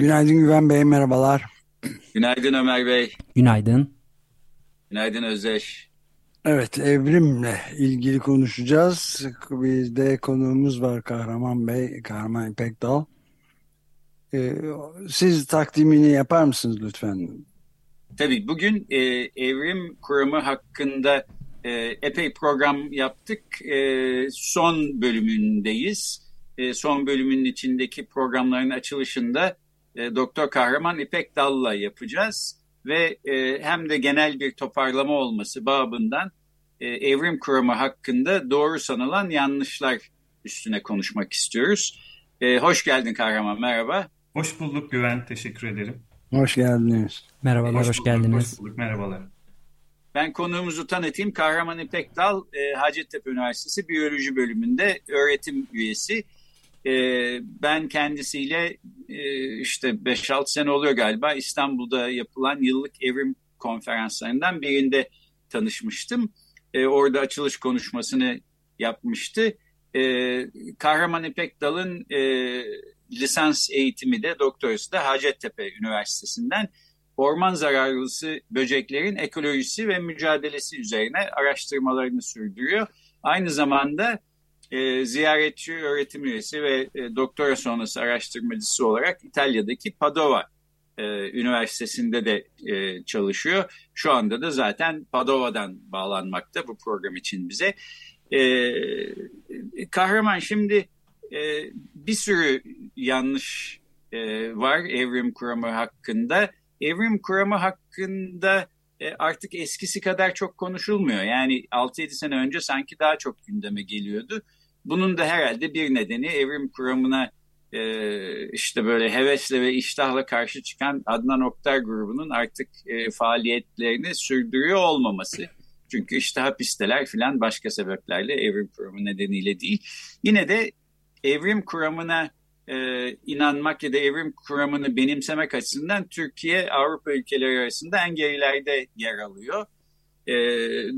Günaydın Güven Bey, merhabalar. Günaydın Ömer Bey. Günaydın. Günaydın Özdeş. Evet, evrimle ilgili konuşacağız. Bizde konuğumuz var Kahraman Bey, Kahraman İpekdal. Ee, siz takdimini yapar mısınız lütfen? Tabii bugün e, evrim kuramı hakkında e, epey program yaptık. E, son bölümündeyiz. E, son bölümün içindeki programların açılışında e, Doktor Kahraman İpek Dal'la yapacağız. Ve e, hem de genel bir toparlama olması babından e, evrim kuramı hakkında doğru sanılan yanlışlar üstüne konuşmak istiyoruz. E, hoş geldin Kahraman, merhaba. Hoş bulduk Güven, teşekkür ederim. Hoş geldiniz. Merhabalar, hoş, hoş bulduk, geldiniz. Hoş bulduk, merhabalar. Ben konuğumuzu tanıtayım. Kahraman İpek Dal, e, Hacettepe Üniversitesi Biyoloji Bölümünde öğretim üyesi. E, ben kendisiyle e, işte 5-6 sene oluyor galiba İstanbul'da yapılan yıllık evrim konferanslarından birinde tanışmıştım. E, orada açılış konuşmasını yapmıştı. E, Kahraman İpek Dal'ın e, lisans eğitimi de doktorası da Hacettepe Üniversitesi'nden orman zararlısı böceklerin ekolojisi ve mücadelesi üzerine araştırmalarını sürdürüyor. Aynı zamanda e, ziyaretçi öğretim üyesi ve e, doktora sonrası araştırmacısı olarak İtalya'daki Padova e, Üniversitesi'nde de e, çalışıyor. Şu anda da zaten Padova'dan bağlanmakta bu program için bize. E, kahraman şimdi e, bir sürü yanlış e, var evrim kuramı hakkında evrim kuramı hakkında e, artık eskisi kadar çok konuşulmuyor. Yani 6-7 sene önce sanki daha çok gündeme geliyordu. Bunun da herhalde bir nedeni evrim kuramına e, işte böyle hevesle ve iştahla karşı çıkan Adnan Oktar grubunun artık e, faaliyetlerini sürdürüyor olmaması. Çünkü işte hapisteler filan başka sebeplerle evrim kuramı nedeniyle değil. Yine de evrim kuramına e, inanmak ya da evrim kuramını benimsemek açısından Türkiye Avrupa ülkeleri arasında en gerilerde yer alıyor. E,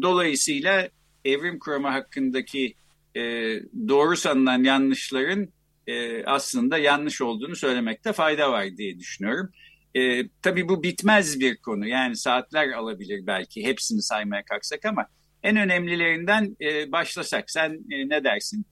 dolayısıyla evrim kuramı hakkındaki e, doğru sanılan yanlışların e, aslında yanlış olduğunu söylemekte fayda var diye düşünüyorum. E, tabii bu bitmez bir konu yani saatler alabilir belki hepsini saymaya kalksak ama en önemlilerinden e, başlasak sen e, ne dersin?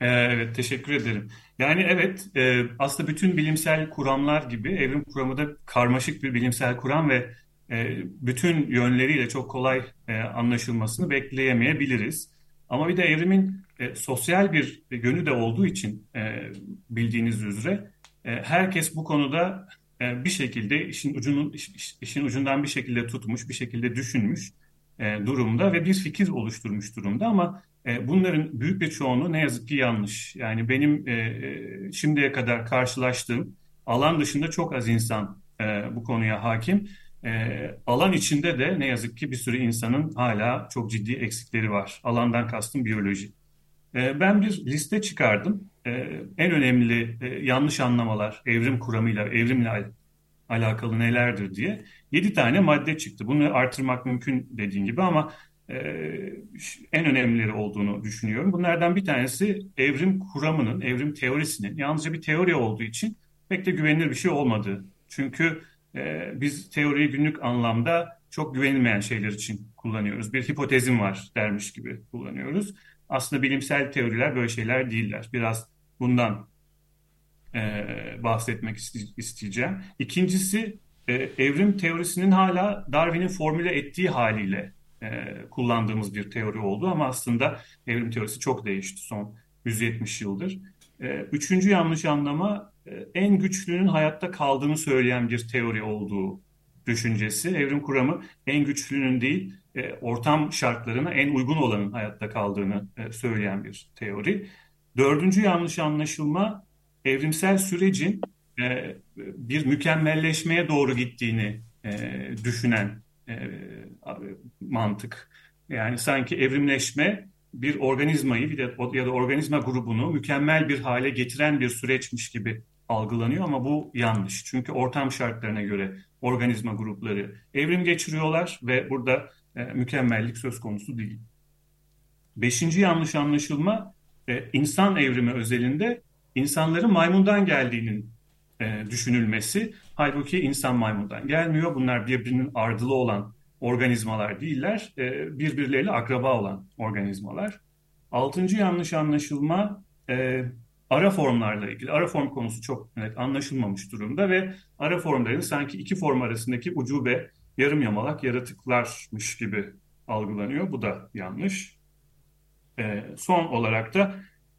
Evet, teşekkür ederim. Yani evet, e, aslında bütün bilimsel kuramlar gibi evrim kuramı da karmaşık bir bilimsel kuram ve e, bütün yönleriyle çok kolay e, anlaşılmasını bekleyemeyebiliriz. Ama bir de evrimin e, sosyal bir yönü de olduğu için e, bildiğiniz üzere e, herkes bu konuda e, bir şekilde işin ucunun iş, işin ucundan bir şekilde tutmuş, bir şekilde düşünmüş e, durumda ve bir fikir oluşturmuş durumda ama e, bunların büyük bir çoğunluğu ne yazık ki yanlış. Yani benim e, e, şimdiye kadar karşılaştığım alan dışında çok az insan bu konuya hakim. Alan içinde de ne yazık ki bir sürü insanın hala çok ciddi eksikleri var. Alandan kastım biyoloji. Ben bir liste çıkardım. En önemli yanlış anlamalar evrim kuramıyla, evrimle alakalı nelerdir diye. Yedi tane madde çıktı. Bunu artırmak mümkün dediğin gibi ama e, en önemlileri olduğunu düşünüyorum. Bunlardan bir tanesi evrim kuramının, evrim teorisinin yalnızca bir teori olduğu için pek de güvenilir bir şey olmadığı. Çünkü e, biz teoriyi günlük anlamda çok güvenilmeyen şeyler için kullanıyoruz. Bir hipotezim var dermiş gibi kullanıyoruz. Aslında bilimsel teoriler böyle şeyler değiller. Biraz bundan e, bahsetmek isteyeceğim. İkincisi e, evrim teorisinin hala Darwin'in formüle ettiği haliyle e, kullandığımız bir teori oldu ama aslında evrim teorisi çok değişti son 170 yıldır. E, üçüncü yanlış anlama en güçlünün hayatta kaldığını söyleyen bir teori olduğu düşüncesi. Evrim kuramı en güçlünün değil e, ortam şartlarına en uygun olanın hayatta kaldığını e, söyleyen bir teori. Dördüncü yanlış anlaşılma evrimsel sürecin e, bir mükemmelleşmeye doğru gittiğini e, düşünen e, mantık. Yani sanki evrimleşme bir organizmayı ya da organizma grubunu mükemmel bir hale getiren bir süreçmiş gibi algılanıyor ama bu yanlış. Çünkü ortam şartlarına göre organizma grupları evrim geçiriyorlar ve burada e, mükemmellik söz konusu değil. Beşinci yanlış anlaşılma e, insan evrimi özelinde insanların maymundan geldiğinin e, düşünülmesi. Halbuki insan maymundan gelmiyor. Bunlar birbirinin ardılı olan organizmalar değiller. E, birbirleriyle akraba olan organizmalar. Altıncı yanlış anlaşılma e, ara formlarla ilgili. Ara form konusu çok net anlaşılmamış durumda ve ara formların sanki iki form arasındaki ucube yarım yamalak yaratıklarmış gibi algılanıyor. Bu da yanlış. E, son olarak da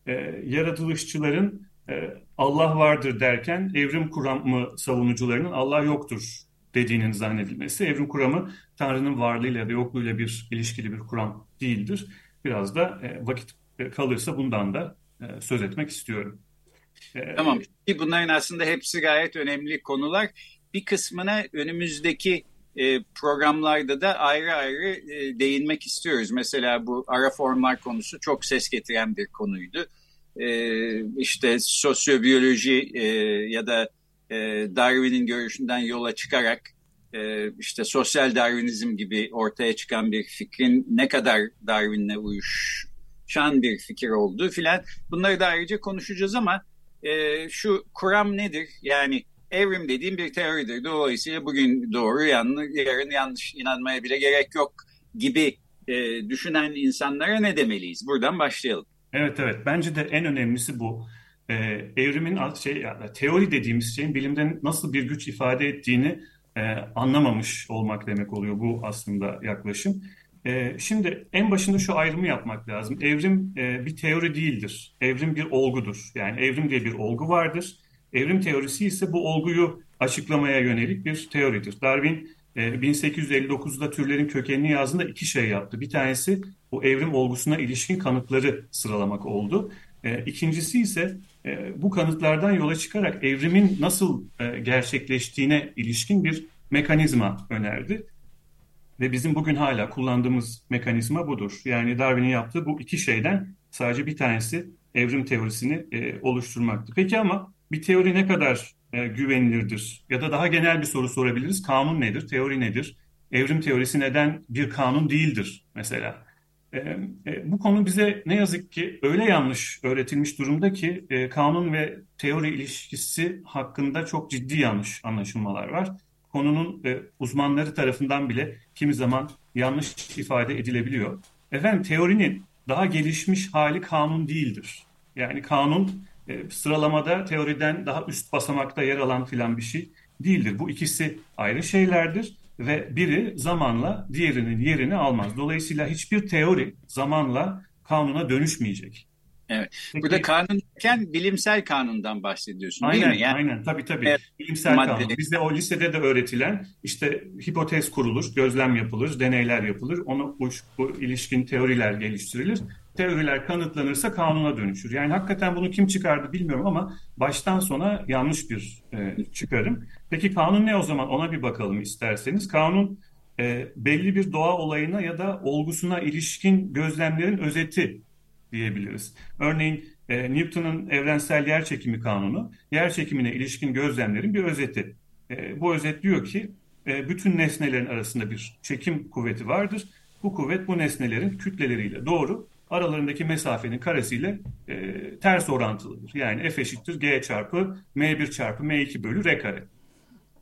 e, yaratılışçıların e, Allah vardır derken evrim kuramı savunucularının Allah yoktur dediğinin zannedilmesi. Evrim kuramı Tanrı'nın varlığıyla ya da yokluğuyla bir ilişkili bir kuram değildir. Biraz da e, vakit kalırsa bundan da e, söz etmek istiyorum. E, tamam. Bunların aslında hepsi gayet önemli konular. Bir kısmına önümüzdeki e, programlarda da ayrı ayrı e, değinmek istiyoruz. Mesela bu ara formlar konusu çok ses getiren bir konuydu. E, işte sosyobiyoloji e, ya da e, Darwin'in görüşünden yola çıkarak e, işte sosyal Darwinizm gibi ortaya çıkan bir fikrin ne kadar Darwin'le uyuşan bir fikir olduğu filan bunları da ayrıca konuşacağız ama e, şu kuram nedir? Yani evrim dediğim bir teoridir. Dolayısıyla bugün doğru, yanlış, yarın yanlış inanmaya bile gerek yok gibi e, düşünen insanlara ne demeliyiz? Buradan başlayalım. Evet evet bence de en önemlisi bu. Ee, evrimin şey yani teori dediğimiz şeyin bilimden nasıl bir güç ifade ettiğini e, anlamamış olmak demek oluyor bu aslında yaklaşım. E, şimdi en başında şu ayrımı yapmak lazım. Evrim e, bir teori değildir. Evrim bir olgudur. Yani evrim diye bir olgu vardır. Evrim teorisi ise bu olguyu açıklamaya yönelik bir teoridir. Darwin 1859'da e, türlerin kökenini yazdığında iki şey yaptı. Bir tanesi bu evrim olgusuna ilişkin kanıtları sıralamak oldu. E, ikincisi ise bu kanıtlardan yola çıkarak evrimin nasıl gerçekleştiğine ilişkin bir mekanizma önerdi. Ve bizim bugün hala kullandığımız mekanizma budur. Yani Darwin'in yaptığı bu iki şeyden sadece bir tanesi evrim teorisini oluşturmaktı. Peki ama bir teori ne kadar e, güvenilirdir? Ya da daha genel bir soru sorabiliriz. Kanun nedir? Teori nedir? Evrim teorisi neden bir kanun değildir mesela? E, e, bu konu bize ne yazık ki öyle yanlış öğretilmiş durumda ki e, kanun ve teori ilişkisi hakkında çok ciddi yanlış anlaşılmalar var. Konunun e, uzmanları tarafından bile kimi zaman yanlış ifade edilebiliyor. Efendim teorinin daha gelişmiş hali kanun değildir. Yani kanun e, sıralamada teoriden daha üst basamakta yer alan filan bir şey değildir. Bu ikisi ayrı şeylerdir ve biri zamanla diğerinin yerini almaz. Dolayısıyla hiçbir teori zamanla kanuna dönüşmeyecek. Evet. Peki, Burada kanun derken bilimsel kanundan bahsediyorsun aynen, değil mi? Yani, aynen tabii tabii. Evet, bilimsel madde. kanun. Bizde o lisede de öğretilen işte hipotez kurulur, gözlem yapılır, deneyler yapılır. Ona bu, bu ilişkin teoriler geliştirilir teoriler kanıtlanırsa kanuna dönüşür. Yani hakikaten bunu kim çıkardı bilmiyorum ama baştan sona yanlış bir e, çıkarım. Peki kanun ne o zaman ona bir bakalım isterseniz. Kanun e, belli bir doğa olayına ya da olgusuna ilişkin gözlemlerin özeti diyebiliriz. Örneğin e, Newton'un evrensel yer çekimi kanunu yer çekimine ilişkin gözlemlerin bir özeti. E, bu özet diyor ki e, bütün nesnelerin arasında bir çekim kuvveti vardır. Bu kuvvet bu nesnelerin kütleleriyle doğru aralarındaki mesafenin karesiyle e, ters orantılıdır. Yani F eşittir G çarpı M1 çarpı M2 bölü R kare.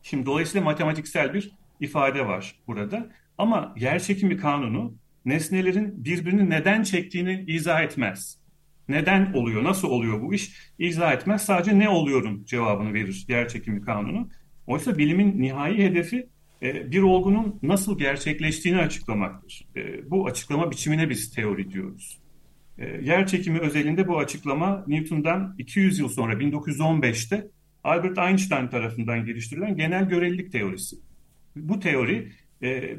Şimdi dolayısıyla matematiksel bir ifade var burada. Ama yer çekimi kanunu nesnelerin birbirini neden çektiğini izah etmez. Neden oluyor, nasıl oluyor bu iş izah etmez. Sadece ne oluyorum cevabını verir yer çekimi kanunu. Oysa bilimin nihai hedefi e, bir olgunun nasıl gerçekleştiğini açıklamaktır. E, bu açıklama biçimine biz teori diyoruz. E, yer çekimi özelinde bu açıklama Newton'dan 200 yıl sonra 1915'te Albert Einstein tarafından geliştirilen genel görelilik teorisi. Bu teori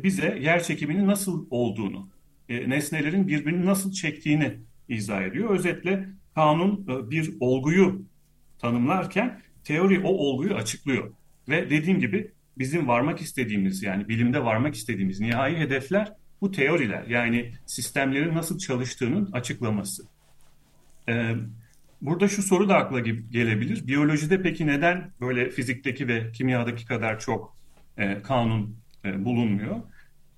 bize yer çekiminin nasıl olduğunu, nesnelerin birbirini nasıl çektiğini izah ediyor. Özetle kanun bir olguyu tanımlarken teori o olguyu açıklıyor. Ve dediğim gibi bizim varmak istediğimiz yani bilimde varmak istediğimiz nihai hedefler bu teoriler. Yani sistemlerin nasıl çalıştığının açıklaması. Ee, burada şu soru da akla gelebilir. Biyolojide peki neden böyle fizikteki ve kimyadaki kadar çok e, kanun e, bulunmuyor?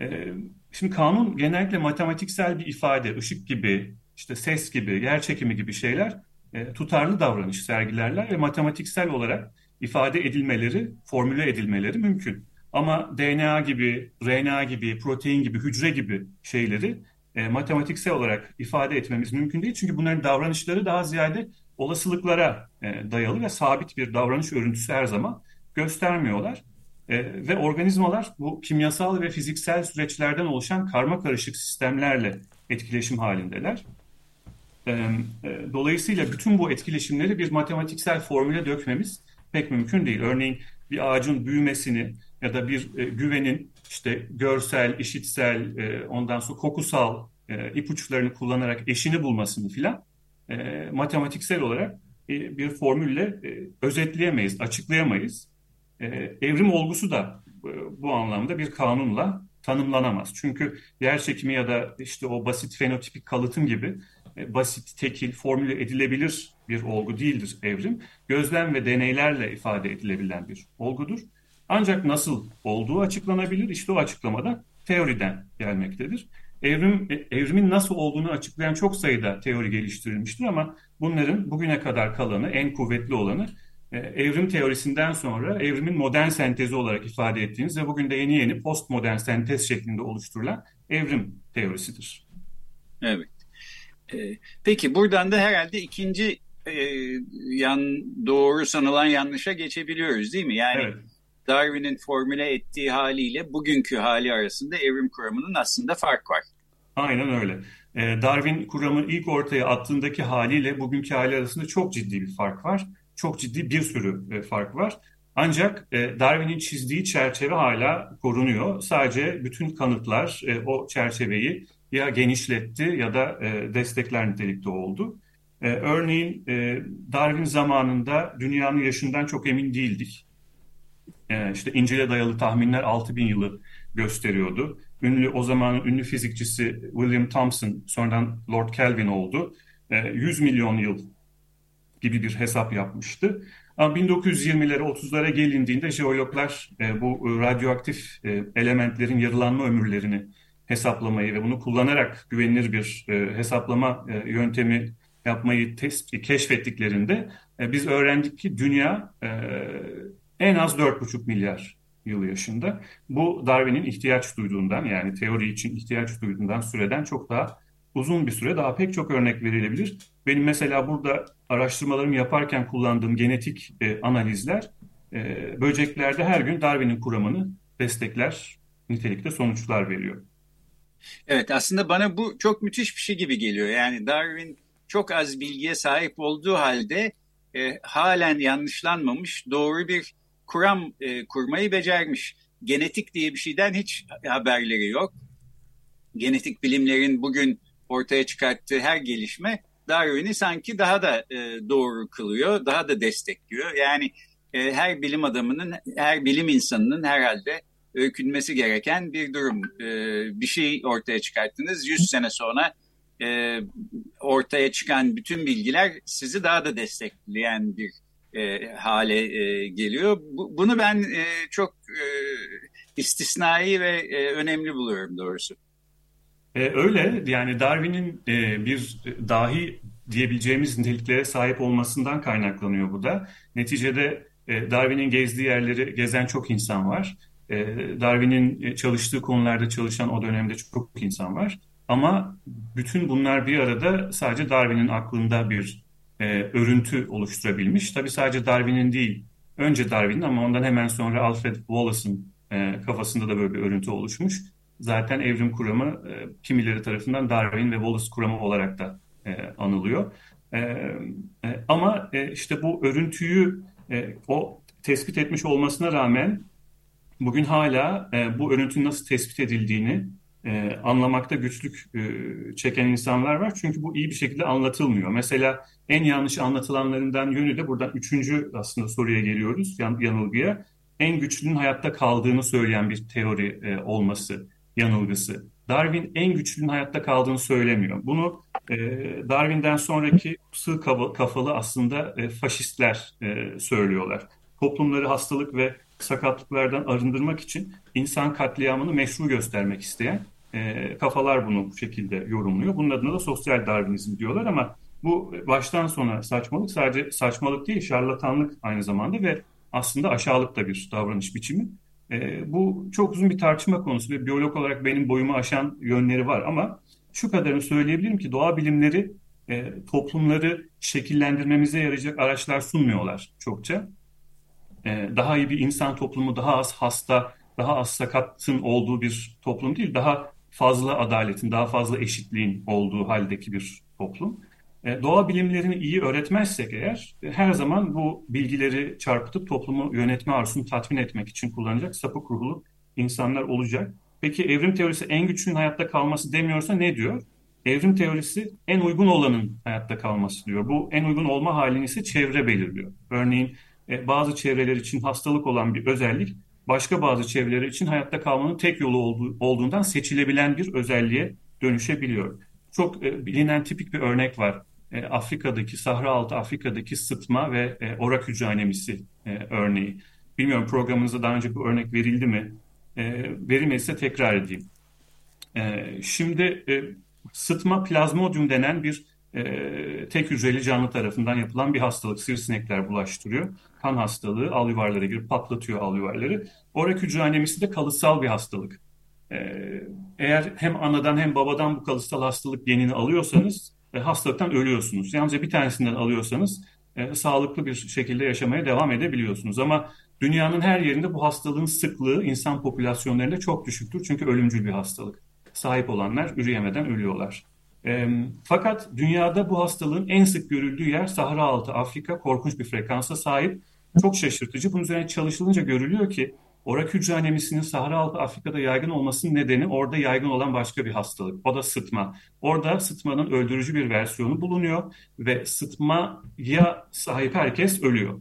E, şimdi kanun genellikle matematiksel bir ifade, ışık gibi, işte ses gibi, yer çekimi gibi şeyler e, tutarlı davranış sergilerler ve matematiksel olarak ifade edilmeleri, formüle edilmeleri mümkün. Ama DNA gibi, RNA gibi, protein gibi, hücre gibi şeyleri e, matematiksel olarak ifade etmemiz mümkün değil. Çünkü bunların davranışları daha ziyade olasılıklara e, dayalı ve sabit bir davranış örüntüsü her zaman göstermiyorlar. E, ve organizmalar bu kimyasal ve fiziksel süreçlerden oluşan karma karışık sistemlerle etkileşim halindeler. E, e, dolayısıyla bütün bu etkileşimleri bir matematiksel formüle dökmemiz pek mümkün değil. Örneğin bir ağacın büyümesini ya da bir e, güvenin işte görsel, işitsel, e, ondan sonra kokusal e, ipuçlarını kullanarak eşini bulmasını filan e, matematiksel olarak e, bir formülle e, özetleyemeyiz, açıklayamayız. E, evrim olgusu da e, bu anlamda bir kanunla tanımlanamaz. Çünkü yer çekimi ya da işte o basit fenotipik kalıtım gibi e, basit, tekil, formüle edilebilir bir olgu değildir evrim. Gözlem ve deneylerle ifade edilebilen bir olgudur. Ancak nasıl olduğu açıklanabilir. İşte o açıklamada teoriden gelmektedir. Evrim, evrimin nasıl olduğunu açıklayan çok sayıda teori geliştirilmiştir ama bunların bugüne kadar kalanı, en kuvvetli olanı evrim teorisinden sonra evrimin modern sentezi olarak ifade ettiğimiz ve bugün de yeni yeni postmodern sentez şeklinde oluşturulan evrim teorisidir. Evet. Ee, peki buradan da herhalde ikinci e, yan doğru sanılan yanlışa geçebiliyoruz değil mi? Yani evet. Darwin'in formüle ettiği haliyle bugünkü hali arasında evrim kuramının aslında fark var. Aynen öyle. Darwin kuramı ilk ortaya attığındaki haliyle bugünkü hali arasında çok ciddi bir fark var. Çok ciddi bir sürü e, fark var. Ancak e, Darwin'in çizdiği çerçeve hala korunuyor. Sadece bütün kanıtlar e, o çerçeveyi ya genişletti ya da destekler nitelikte oldu. Örneğin Darwin zamanında dünyanın yaşından çok emin değildik. İşte İncil'e dayalı tahminler 6000 yılı gösteriyordu. Ünlü o zamanın ünlü fizikçisi William Thomson sonradan Lord Kelvin oldu. 100 milyon yıl gibi bir hesap yapmıştı. Ama 1920'lere 30'lara gelindiğinde jeologlar e, bu radyoaktif e, elementlerin yarılanma ömürlerini hesaplamayı ve bunu kullanarak güvenilir bir e, hesaplama e, yöntemi yapmayı test, keşfettiklerinde e, biz öğrendik ki dünya e, en az 4,5 milyar yıl yaşında. Bu Darwin'in ihtiyaç duyduğundan yani teori için ihtiyaç duyduğundan süreden çok daha uzun bir süre daha pek çok örnek verilebilir. Benim mesela burada araştırmalarımı yaparken kullandığım genetik e, analizler e, böceklerde her gün Darwin'in kuramını destekler nitelikte sonuçlar veriyor. Evet aslında bana bu çok müthiş bir şey gibi geliyor. Yani Darwin çok az bilgiye sahip olduğu halde e, halen yanlışlanmamış doğru bir kuram e, kurmayı becermiş. Genetik diye bir şeyden hiç haberleri yok. Genetik bilimlerin bugün ortaya çıkarttığı her gelişme Darwin'i sanki daha da e, doğru kılıyor, daha da destekliyor. Yani e, her bilim adamının, her bilim insanının herhalde öykünmesi gereken bir durum. E, bir şey ortaya çıkarttınız, 100 sene sonra e, ortaya çıkan bütün bilgiler sizi daha da destekleyen bir e, hale e, geliyor. Bu, bunu ben e, çok e, istisnai ve e, önemli buluyorum doğrusu. E, öyle yani Darwin'in e, bir dahi diyebileceğimiz niteliklere sahip olmasından kaynaklanıyor bu da. Neticede e, Darwin'in gezdiği yerleri gezen çok insan var. E, Darwin'in e, çalıştığı konularda çalışan o dönemde çok insan var. Ama bütün bunlar bir arada sadece Darwin'in aklında bir e, örüntü oluşturabilmiş. Tabii sadece Darwin'in değil, önce Darwin'in ama ondan hemen sonra Alfred Wallace'ın e, kafasında da böyle bir örüntü oluşmuş. Zaten evrim kuramı e, kimileri tarafından Darwin ve Wallace kuramı olarak da e, anılıyor. E, e, ama e, işte bu örüntüyü e, o tespit etmiş olmasına rağmen bugün hala e, bu örüntünün nasıl tespit edildiğini e, anlamakta güçlük e, çeken insanlar var. Çünkü bu iyi bir şekilde anlatılmıyor. Mesela en yanlış anlatılanlarından yönü de buradan üçüncü aslında soruya geliyoruz, yan, yanılgıya. En güçlünün hayatta kaldığını söyleyen bir teori e, olması yanılgısı. Darwin en güçlünün hayatta kaldığını söylemiyor. Bunu e, Darwin'den sonraki sığ kafalı aslında e, faşistler e, söylüyorlar. Toplumları hastalık ve sakatlıklardan arındırmak için insan katliamını meşru göstermek isteyen e, kafalar bunu bu şekilde yorumluyor. Bunun adına da sosyal Darwinizm diyorlar ama bu baştan sona saçmalık sadece saçmalık değil şarlatanlık aynı zamanda ve aslında aşağılık da bir davranış biçimi. E, bu çok uzun bir tartışma konusu ve biyolog olarak benim boyumu aşan yönleri var ama şu kadarını söyleyebilirim ki doğa bilimleri e, toplumları şekillendirmemize yarayacak araçlar sunmuyorlar çokça. E, daha iyi bir insan toplumu, daha az hasta, daha az sakatın olduğu bir toplum değil, daha fazla adaletin, daha fazla eşitliğin olduğu haldeki bir toplum. E, doğa bilimlerini iyi öğretmezsek eğer e, her zaman bu bilgileri çarpıtıp toplumu yönetme arzusunu tatmin etmek için kullanacak sapık ruhlu insanlar olacak. Peki evrim teorisi en güçlünün hayatta kalması demiyorsa ne diyor? Evrim teorisi en uygun olanın hayatta kalması diyor. Bu en uygun olma halini ise çevre belirliyor. Örneğin e, bazı çevreler için hastalık olan bir özellik başka bazı çevreler için hayatta kalmanın tek yolu olduğu, olduğundan seçilebilen bir özelliğe dönüşebiliyor. Çok bilinen tipik bir örnek var. E, Afrika'daki, Sahra altı Afrika'daki sıtma ve e, orak hücre anemisi e, örneği. Bilmiyorum programınızda daha önce bu örnek verildi mi? E, verilmediyse tekrar edeyim. E, şimdi e, sıtma plazmodium denen bir e, tek hücreli canlı tarafından yapılan bir hastalık. Sivrisinekler bulaştırıyor. Kan hastalığı al yuvarlara girip patlatıyor al yuvarları. Orak hücre anemisi de kalıtsal bir hastalık. E, eğer hem anadan hem babadan bu kalıtsal hastalık genini alıyorsanız e, hastalıktan ölüyorsunuz. Yalnızca bir tanesinden alıyorsanız e, sağlıklı bir şekilde yaşamaya devam edebiliyorsunuz. Ama dünyanın her yerinde bu hastalığın sıklığı insan popülasyonlarında çok düşüktür. Çünkü ölümcül bir hastalık. Sahip olanlar üreyemeden ölüyorlar. E, fakat dünyada bu hastalığın en sık görüldüğü yer Sahra altı Afrika korkunç bir frekansa sahip. Çok şaşırtıcı. Bunun üzerine çalışılınca görülüyor ki orak hücre anemisinin Sahra altı Afrika'da yaygın olmasının nedeni orada yaygın olan başka bir hastalık. O da sıtma. Orada sıtmanın öldürücü bir versiyonu bulunuyor ve sıtmaya sahip herkes ölüyor.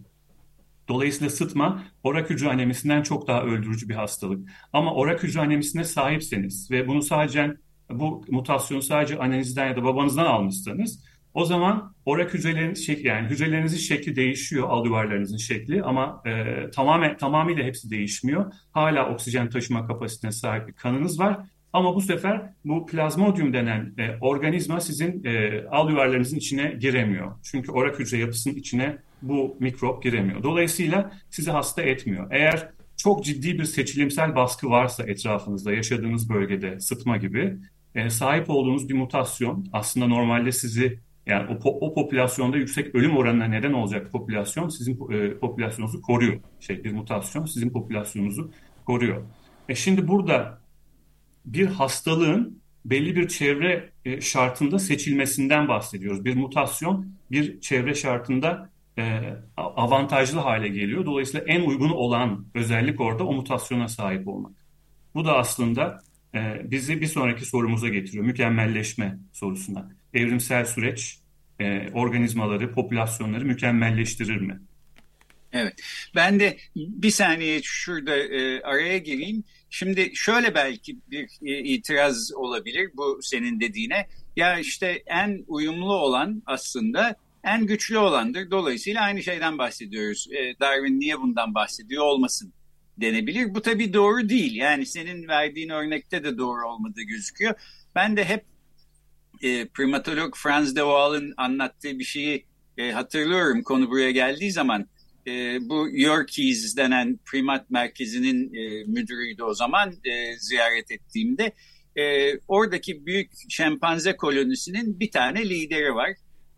Dolayısıyla sıtma orak hücre anemisinden çok daha öldürücü bir hastalık. Ama orak hücre anemisine sahipseniz ve bunu sadece bu mutasyonu sadece annenizden ya da babanızdan almışsanız o zaman orak hücrelerin şekli yani hücrelerinizin şekli değişiyor al yuvarlarınızın şekli ama e, tamamen tamamıyla hepsi değişmiyor. Hala oksijen taşıma kapasitesine sahip bir kanınız var ama bu sefer bu plazmodium denen e, organizma sizin e, al yuvarlarınızın içine giremiyor. Çünkü orak hücre yapısının içine bu mikrop giremiyor. Dolayısıyla sizi hasta etmiyor. Eğer çok ciddi bir seçilimsel baskı varsa etrafınızda, yaşadığınız bölgede sıtma gibi e, sahip olduğunuz bir mutasyon aslında normalde sizi yani o, o popülasyonda yüksek ölüm oranına neden olacak popülasyon sizin e, popülasyonunuzu koruyor. Şey bir mutasyon sizin popülasyonunuzu koruyor. E şimdi burada bir hastalığın belli bir çevre e, şartında seçilmesinden bahsediyoruz. Bir mutasyon bir çevre şartında e, avantajlı hale geliyor. Dolayısıyla en uygun olan özellik orada o mutasyona sahip olmak. Bu da aslında e, bizi bir sonraki sorumuza getiriyor. Mükemmelleşme sorusuna. Evrimsel süreç e, organizmaları, popülasyonları mükemmelleştirir mi? Evet. Ben de bir saniye şurada e, araya gireyim. Şimdi şöyle belki bir e, itiraz olabilir bu senin dediğine. Ya işte en uyumlu olan aslında en güçlü olandır. Dolayısıyla aynı şeyden bahsediyoruz. E, Darwin niye bundan bahsediyor olmasın denebilir. Bu tabii doğru değil. Yani senin verdiğin örnekte de doğru olmadığı gözüküyor. Ben de hep e, primatolog Franz de Waal'ın anlattığı bir şeyi e, hatırlıyorum konu buraya geldiği zaman. E, bu Yorkies denen primat merkezinin e, müdürüydü o zaman e, ziyaret ettiğimde. E, oradaki büyük şempanze kolonisinin bir tane lideri var.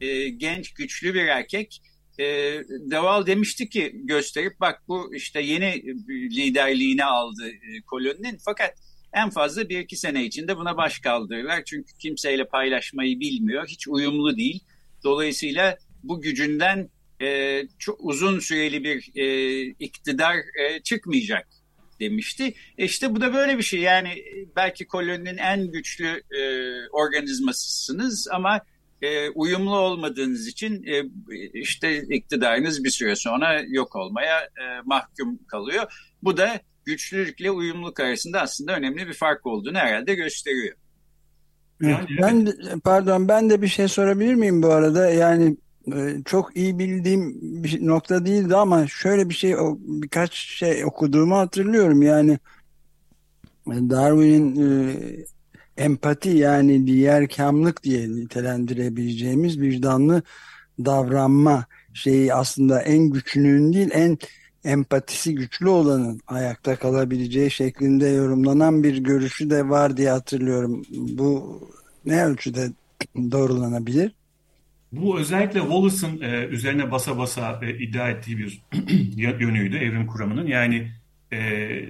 E, genç, güçlü bir erkek e, Deval demişti ki gösterip bak bu işte yeni liderliğini aldı e, koloninin fakat en fazla bir iki sene içinde buna baş kaldırırlar. Çünkü kimseyle paylaşmayı bilmiyor. Hiç uyumlu değil. Dolayısıyla bu gücünden e, çok uzun süreli bir e, iktidar e, çıkmayacak demişti. E işte bu da böyle bir şey yani belki koloninin en güçlü e, organizmasısınız ama e, uyumlu olmadığınız için e, işte iktidarınız bir süre sonra yok olmaya e, mahkum kalıyor. Bu da güçlülükle uyumluluk arasında aslında önemli bir fark olduğunu herhalde gösteriyor. Yani, ben de, pardon ben de bir şey sorabilir miyim bu arada? Yani e, çok iyi bildiğim bir nokta değildi ama şöyle bir şey birkaç şey okuduğumu hatırlıyorum. Yani Darwin'in e, empati yani diğer kamlık diye nitelendirebileceğimiz vicdanlı davranma şeyi aslında en güçlünün değil en empatisi güçlü olanın ayakta kalabileceği şeklinde yorumlanan bir görüşü de var diye hatırlıyorum. Bu ne ölçüde doğrulanabilir? Bu özellikle Wallace'ın e, üzerine basa basa e, iddia ettiği bir yönüydü evrim kuramının. Yani e,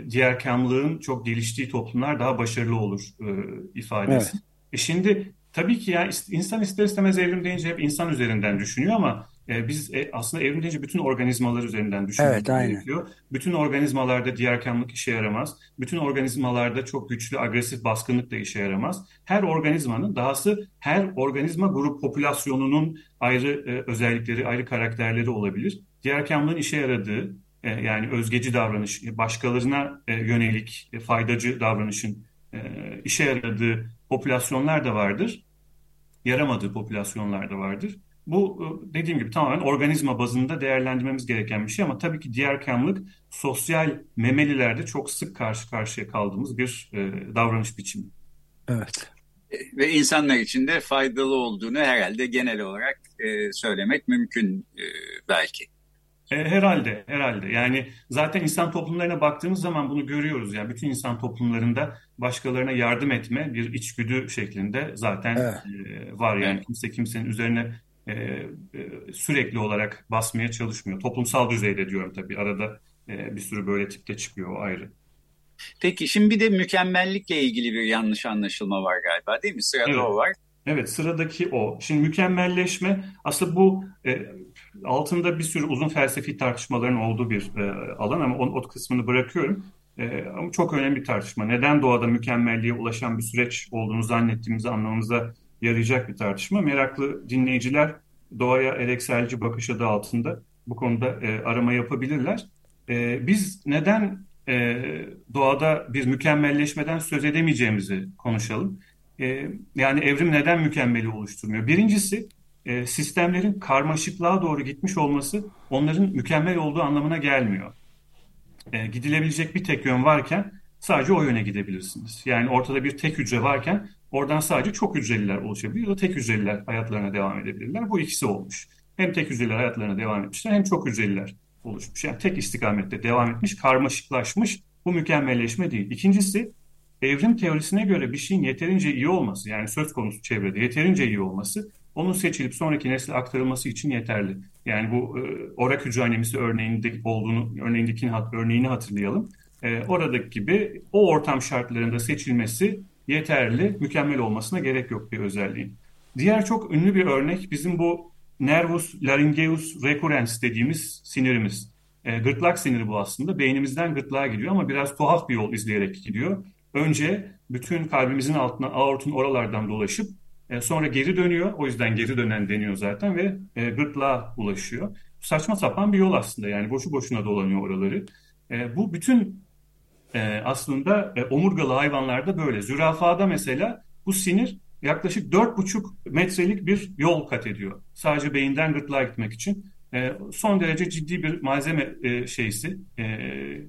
diğer kamlığın çok geliştiği toplumlar daha başarılı olur e, ifadesi. Evet. E şimdi tabii ki ya insan ister istemez evrim deyince hep insan üzerinden düşünüyor ama e, biz e, aslında evrim deyince bütün organizmalar üzerinden düşünmemiz evet, gerekiyor. Aynen. Bütün organizmalarda diğer kamlık işe yaramaz. Bütün organizmalarda çok güçlü agresif baskınlık da işe yaramaz. Her organizmanın dahası her organizma grup popülasyonunun ayrı e, özellikleri, ayrı karakterleri olabilir. Diğer kamlığın işe yaradığı e, yani özgeci davranış, başkalarına e, yönelik e, faydacı davranışın işe yaradığı popülasyonlar da vardır. Yaramadığı popülasyonlar da vardır. Bu dediğim gibi tamamen organizma bazında değerlendirmemiz gereken bir şey ama tabii ki diğer kamlık sosyal memelilerde çok sık karşı karşıya kaldığımız bir davranış biçimi. Evet. Ve insanlar için de faydalı olduğunu herhalde genel olarak söylemek mümkün belki. E, herhalde, herhalde. Yani zaten insan toplumlarına baktığımız zaman bunu görüyoruz. Yani bütün insan toplumlarında başkalarına yardım etme bir içgüdü şeklinde zaten evet. e, var. Yani kimse kimsenin üzerine e, e, sürekli olarak basmaya çalışmıyor. Toplumsal düzeyde diyorum tabii. Arada e, bir sürü böyle tipte çıkıyor o ayrı. Peki şimdi bir de mükemmellikle ilgili bir yanlış anlaşılma var galiba değil mi? Sırada evet. o var. Evet sıradaki o. Şimdi mükemmelleşme aslında bu e, altında bir sürü uzun felsefi tartışmaların olduğu bir e, alan ama o, o kısmını bırakıyorum. E, ama çok önemli bir tartışma. Neden doğada mükemmelliğe ulaşan bir süreç olduğunu zannettiğimizi anlamamıza yarayacak bir tartışma. Meraklı dinleyiciler doğaya elekselci bakış adı altında bu konuda e, arama yapabilirler. E, biz neden e, doğada bir mükemmelleşmeden söz edemeyeceğimizi konuşalım. E, yani evrim neden mükemmeli oluşturmuyor? Birincisi e, sistemlerin karmaşıklığa doğru gitmiş olması onların mükemmel olduğu anlamına gelmiyor. E, gidilebilecek bir tek yön varken sadece o yöne gidebilirsiniz. Yani ortada bir tek hücre varken oradan sadece çok hücreliler oluşabilir ya da tek hücreliler hayatlarına devam edebilirler. Bu ikisi olmuş. Hem tek hücreliler hayatlarına devam etmişler hem çok hücreliler oluşmuş. Yani tek istikamette devam etmiş, karmaşıklaşmış. Bu mükemmelleşme değil. İkincisi evrim teorisine göre bir şeyin yeterince iyi olması yani söz konusu çevrede yeterince iyi olması onun seçilip sonraki nesle aktarılması için yeterli. Yani bu e, orak hücre anemisi örneğinde olduğunu, örneğindeki örneğini hatırlayalım. E, oradaki gibi o ortam şartlarında seçilmesi yeterli, mükemmel olmasına gerek yok bir özelliğin. Diğer çok ünlü bir örnek bizim bu nervus laryngeus recurrens dediğimiz sinirimiz. E, gırtlak siniri bu aslında. Beynimizden gırtlağa gidiyor ama biraz tuhaf bir yol izleyerek gidiyor. Önce bütün kalbimizin altına aortun oralardan dolaşıp e, sonra geri dönüyor. O yüzden geri dönen deniyor zaten ve e, gırtlağa ulaşıyor. Saçma sapan bir yol aslında yani boşu boşuna dolanıyor oraları. E, bu bütün e, aslında e, omurgalı hayvanlarda böyle. Zürafada mesela bu sinir yaklaşık 4,5 metrelik bir yol kat ediyor. Sadece beyinden gırtlağa gitmek için. E, son derece ciddi bir malzeme e, şeysi, e,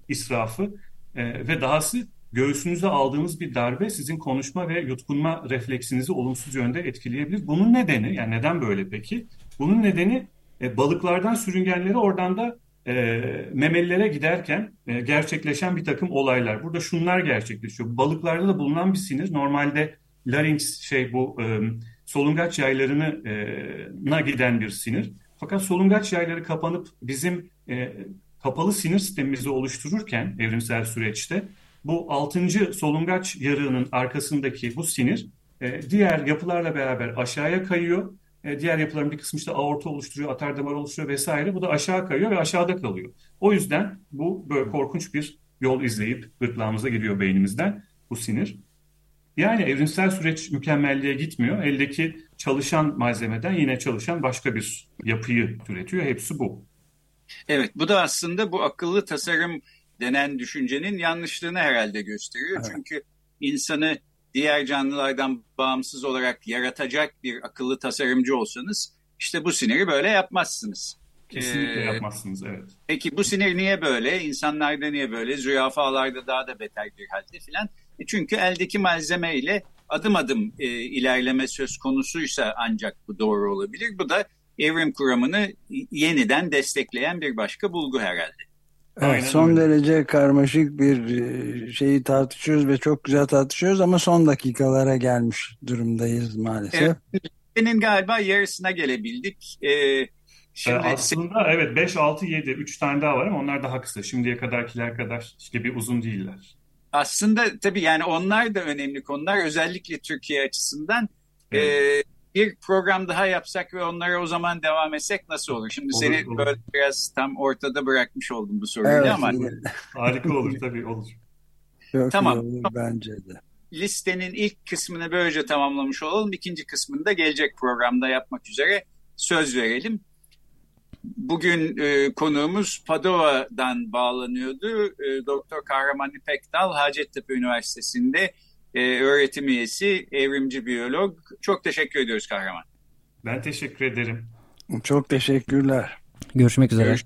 israfı e, ve dahası göğsünüze aldığınız bir darbe sizin konuşma ve yutkunma refleksinizi olumsuz yönde etkileyebilir. Bunun nedeni, yani neden böyle peki? Bunun nedeni e, balıklardan sürüngenleri oradan da e, memelilere giderken e, gerçekleşen bir takım olaylar. Burada şunlar gerçekleşiyor. Balıklarda da bulunan bir sinir normalde larynx şey bu e, solungaç yaylarına giden bir sinir. Fakat solungaç yayları kapanıp bizim e, kapalı sinir sistemimizi oluştururken evrimsel süreçte bu altıncı solungaç yarığının arkasındaki bu sinir e, diğer yapılarla beraber aşağıya kayıyor. E, diğer yapıların bir kısmı işte aorta oluşturuyor, atar damar oluşturuyor vesaire. Bu da aşağı kayıyor ve aşağıda kalıyor. O yüzden bu böyle korkunç bir yol izleyip gırtlağımıza giriyor beynimizden bu sinir. Yani evrimsel süreç mükemmelliğe gitmiyor. Eldeki çalışan malzemeden yine çalışan başka bir yapıyı türetiyor. Hepsi bu. Evet bu da aslında bu akıllı tasarım denen düşüncenin yanlışlığını herhalde gösteriyor. Evet. Çünkü insanı diğer canlılardan bağımsız olarak yaratacak bir akıllı tasarımcı olsanız işte bu siniri böyle yapmazsınız. Kesinlikle ee, yapmazsınız evet. Peki bu sinir niye böyle? İnsanlarda niye böyle? Zürafalarda daha da beter bir halde filan. E çünkü eldeki malzeme ile adım adım e, ilerleme söz konusuysa ancak bu doğru olabilir. Bu da evrim kuramını yeniden destekleyen bir başka bulgu herhalde. Evet, son öyle. derece karmaşık bir e, şeyi tartışıyoruz ve çok güzel tartışıyoruz ama son dakikalara gelmiş durumdayız maalesef. Evet, senin galiba yarısına gelebildik. Ee, şimdi aslında evet 5, 6, 7, 3 tane daha var ama onlar daha kısa. Şimdiye kadarkiler kadar işte bir uzun değiller. Aslında tabii yani onlar da önemli konular. Özellikle Türkiye açısından. Evet. E, bir program daha yapsak ve onlara o zaman devam etsek nasıl olur? Şimdi olur, seni olur. böyle biraz tam ortada bırakmış oldum bu soruyu evet, ama. Harika olur tabii olur. Çok tamam. olur bence de. Listenin ilk kısmını böylece tamamlamış olalım. İkinci kısmını da gelecek programda yapmak üzere söz verelim. Bugün e, konuğumuz Padova'dan bağlanıyordu. E, Doktor Kahraman İpekdal Hacettepe Üniversitesi'nde e, öğretim üyesi, evrimci biyolog. Çok teşekkür ediyoruz Kahraman. Ben teşekkür ederim. Çok teşekkürler. Görüşmek üzere. Görüş